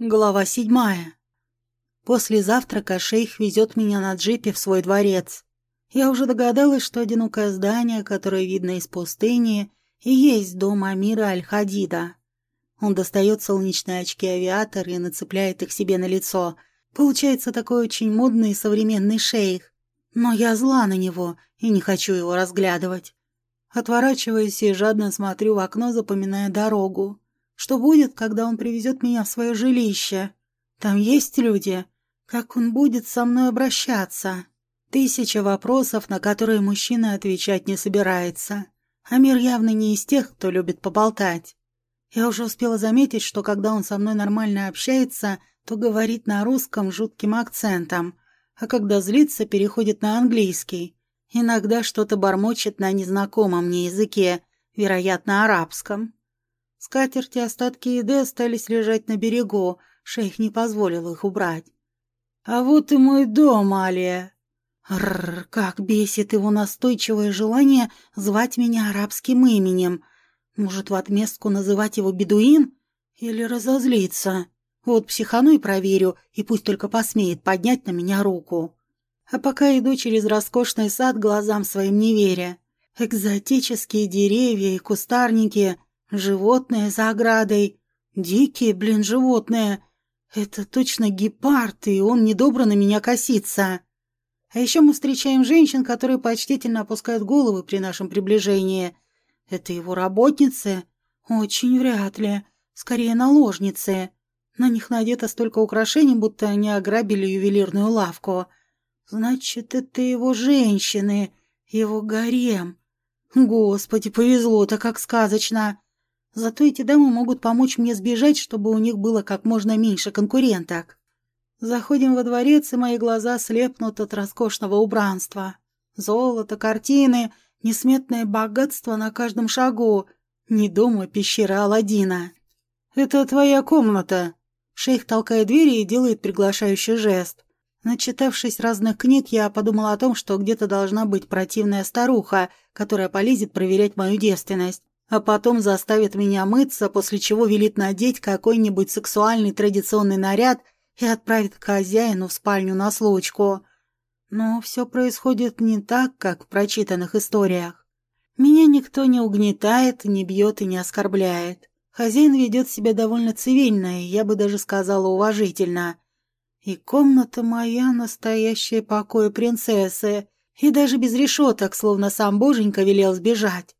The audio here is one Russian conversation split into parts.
Глава седьмая. После завтрака шейх везет меня на джипе в свой дворец. Я уже догадалась, что одинокое здание, которое видно из пустыни, и есть дом Амира Аль-Хадида. Он достает солнечные очки-авиатор и нацепляет их себе на лицо. Получается такой очень модный современный шейх. Но я зла на него и не хочу его разглядывать. Отворачиваюсь и жадно смотрю в окно, запоминая дорогу. Что будет, когда он привезет меня в свое жилище? Там есть люди. Как он будет со мной обращаться? Тысяча вопросов, на которые мужчина отвечать не собирается. Амир явно не из тех, кто любит поболтать. Я уже успела заметить, что когда он со мной нормально общается, то говорит на русском жутким акцентом, а когда злится, переходит на английский. Иногда что-то бормочет на незнакомом мне языке, вероятно, арабском. Скатерти остатки еды остались лежать на берегу, шейх не позволил их убрать. «А вот и мой дом, Алия!» Рррр, как бесит его настойчивое желание звать меня арабским именем. Может, в отместку называть его бедуин? Или разозлиться? Вот психану и проверю, и пусть только посмеет поднять на меня руку. А пока иду через роскошный сад глазам своим не веря. Экзотические деревья и кустарники — Животное за оградой. Дикие, блин, животные. Это точно гепард, и он недобро на меня косится. А еще мы встречаем женщин, которые почтительно опускают головы при нашем приближении. Это его работницы? Очень вряд ли. Скорее, наложницы. На них надето столько украшений, будто они ограбили ювелирную лавку. Значит, это его женщины, его гарем. Господи, повезло-то как сказочно. Зато эти дамы могут помочь мне сбежать, чтобы у них было как можно меньше конкуренток. Заходим во дворец, и мои глаза слепнут от роскошного убранства. Золото, картины, несметное богатство на каждом шагу. Не дом, а пещера Аладдина. «Это твоя комната». Шейх толкает двери и делает приглашающий жест. Начитавшись разных книг, я подумала о том, что где-то должна быть противная старуха, которая полезет проверять мою девственность а потом заставит меня мыться, после чего велит надеть какой-нибудь сексуальный традиционный наряд и отправит к хозяину в спальню на случку. Но все происходит не так, как в прочитанных историях. Меня никто не угнетает, не бьет и не оскорбляет. Хозяин ведет себя довольно цивильно, и я бы даже сказала уважительно. И комната моя настоящая покой принцессы, и даже без решеток, словно сам боженька велел сбежать.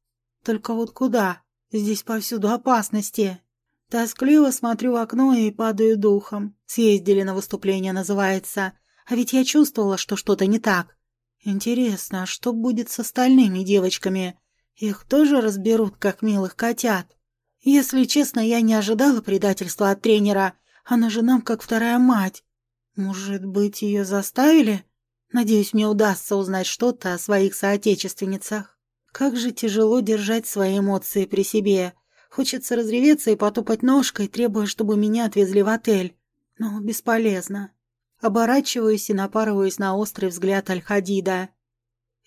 Только вот куда? Здесь повсюду опасности. Тоскливо смотрю в окно и падаю духом. Съездили на выступление, называется. А ведь я чувствовала, что что-то не так. Интересно, а что будет с остальными девочками? Их тоже разберут, как милых котят. Если честно, я не ожидала предательства от тренера. Она же нам как вторая мать. Может быть, ее заставили? Надеюсь, мне удастся узнать что-то о своих соотечественницах. Как же тяжело держать свои эмоции при себе. Хочется разреветься и потопать ножкой, требуя, чтобы меня отвезли в отель. Но бесполезно. Оборачиваюсь и напарываюсь на острый взгляд Аль-Хадида.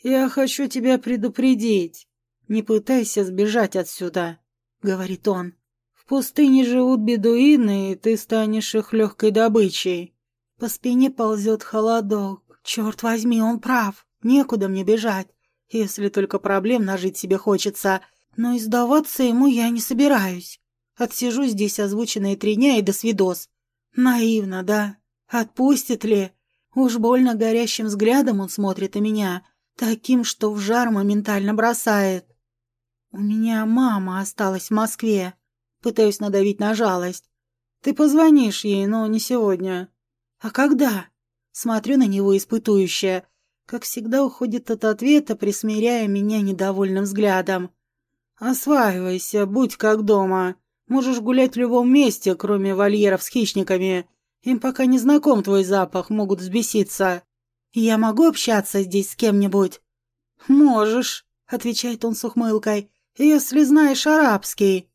«Я хочу тебя предупредить. Не пытайся сбежать отсюда», — говорит он. «В пустыне живут бедуины, и ты станешь их легкой добычей». По спине ползет холодок. Черт возьми, он прав. Некуда мне бежать если только проблем нажить себе хочется. Но и сдаваться ему я не собираюсь. Отсижу здесь озвученные три дня и до свидос. Наивно, да? Отпустит ли? Уж больно горящим взглядом он смотрит на меня, таким, что в жар моментально бросает. У меня мама осталась в Москве. Пытаюсь надавить на жалость. Ты позвонишь ей, но не сегодня. А когда? Смотрю на него испытующе как всегда, уходит от ответа, присмиряя меня недовольным взглядом. «Осваивайся, будь как дома. Можешь гулять в любом месте, кроме вольеров с хищниками. Им пока не знаком твой запах, могут взбеситься. Я могу общаться здесь с кем-нибудь?» «Можешь», — отвечает он с ухмылкой, — «если знаешь арабский».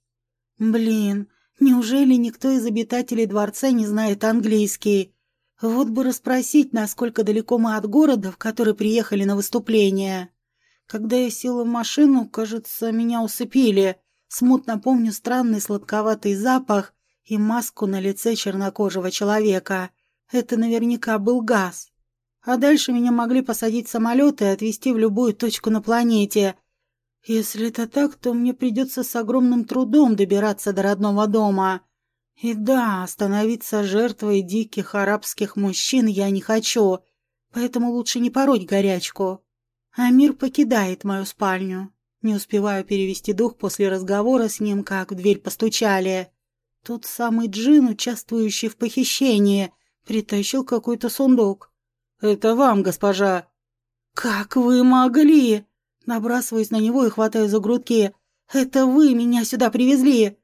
«Блин, неужели никто из обитателей дворца не знает английский?» Вот бы расспросить, насколько далеко мы от города, в который приехали на выступление. Когда я села в машину, кажется, меня усыпили. Смутно помню странный сладковатый запах и маску на лице чернокожего человека. Это наверняка был газ. А дальше меня могли посадить в самолет и отвезти в любую точку на планете. Если это так, то мне придется с огромным трудом добираться до родного дома. И да, становиться жертвой диких арабских мужчин я не хочу, поэтому лучше не пороть горячку. Амир покидает мою спальню. Не успеваю перевести дух после разговора с ним, как в дверь постучали. Тот самый джин, участвующий в похищении, притащил какой-то сундук. «Это вам, госпожа». «Как вы могли?» Набрасываюсь на него и хватаю за грудки. «Это вы меня сюда привезли!»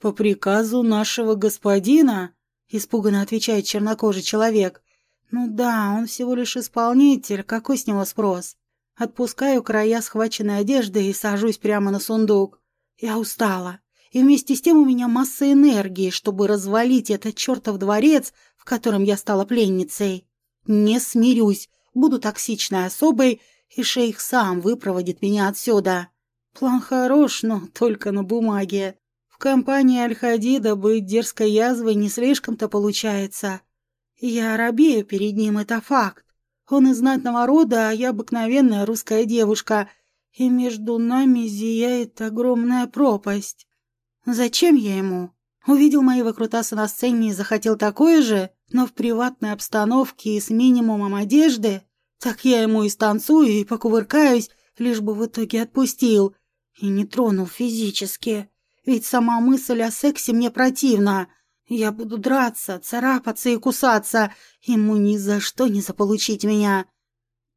«По приказу нашего господина?» Испуганно отвечает чернокожий человек. «Ну да, он всего лишь исполнитель, какой с него спрос?» Отпускаю края схваченной одежды и сажусь прямо на сундук. Я устала. И вместе с тем у меня масса энергии, чтобы развалить этот чертов дворец, в котором я стала пленницей. Не смирюсь, буду токсичной особой, и шейх сам выпроводит меня отсюда. План хорош, но только на бумаге. Компании Аль-Хадида быть дерзкой язвой не слишком-то получается. Я робею перед ним, это факт. Он из знатного рода, а я обыкновенная русская девушка, и между нами зияет огромная пропасть. Зачем я ему? Увидел мои выкрутасы на сцене и захотел такое же, но в приватной обстановке и с минимумом одежды? Так я ему и станцую, и покувыркаюсь, лишь бы в итоге отпустил. И не тронул физически. Ведь сама мысль о сексе мне противна. Я буду драться, царапаться и кусаться. Ему ни за что не заполучить меня.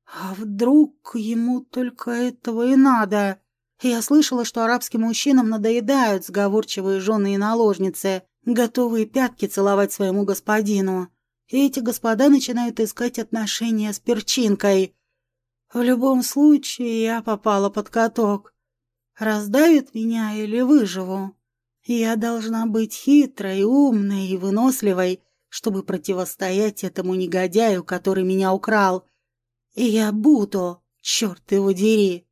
А вдруг ему только этого и надо? Я слышала, что арабским мужчинам надоедают сговорчивые жены и наложницы, готовые пятки целовать своему господину. И эти господа начинают искать отношения с перчинкой. В любом случае, я попала под каток. Раздавит меня или выживу? Я должна быть хитрой, умной и выносливой, чтобы противостоять этому негодяю, который меня украл. И я буду, черт его дери.